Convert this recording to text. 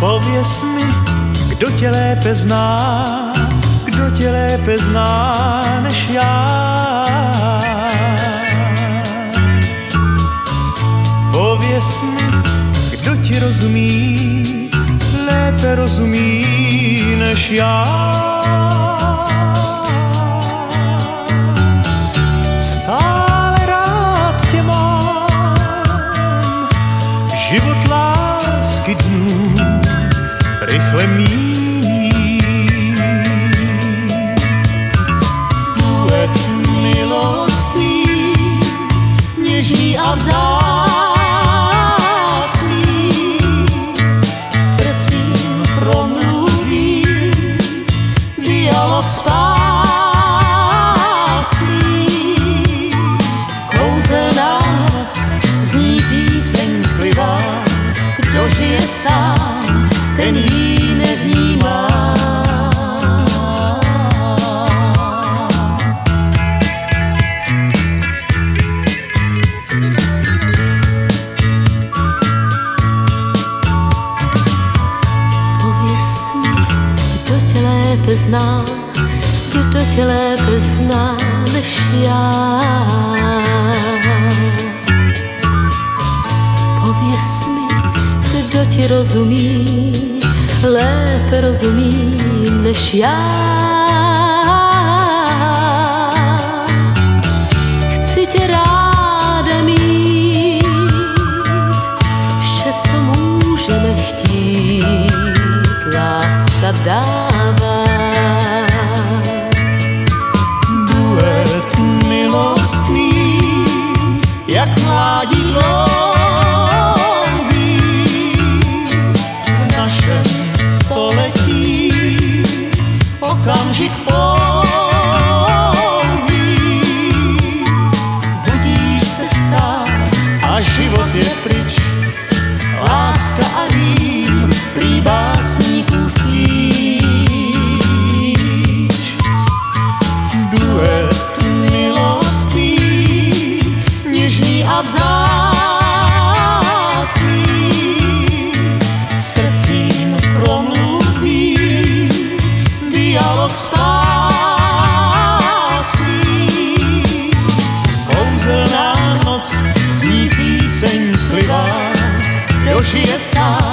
Pověz mi, kdo tě lépe zná, kdo tě lépe zná než já. Pověz mi, kdo ti rozumí, lépe rozumí než já. Rychle míjí. Duet milostný, něžný a vzácný, srdcím promluví dialog kdo žije sám, ten jí nevnímá. Pověz mi, kdo tě lépe zná, kdo tě lépe zná než já. Pověz mi, kdo ti rozumí, lépe rozumí než já. Chci tě ráda mít, vše, co můžeme chtít, láska dává. Duet milostný, jak mládí dlouhý je pryč. Láska a rým, prý básníků vtíč. Duet milostný, něžný a vzácný. Srdcím promluví dialog stává. she is só